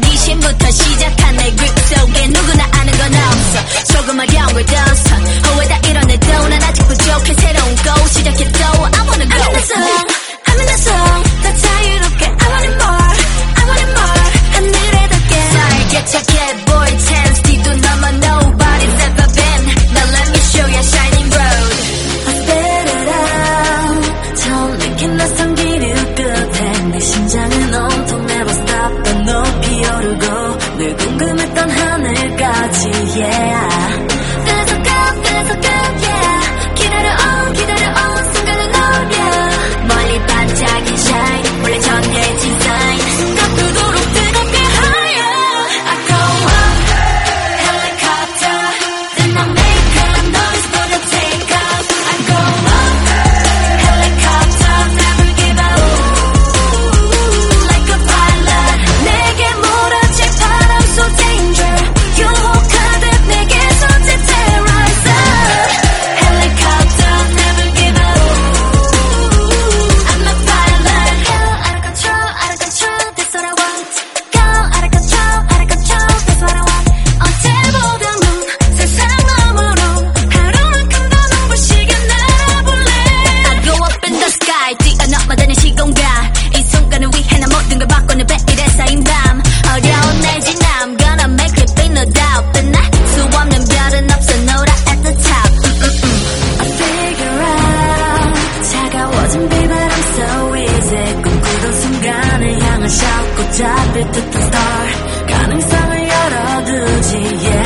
네 호기심부터 시작한 내 그립 속에 누구나 아는 건 없어. 조그마한 경외 던선 호에다 이뤄내도 난 아직 부족해. 새로운 so easy 꿈꾸던 순간을 향한 샷 붙잡힐 듯한 star 가능성을 열어두지 yeah.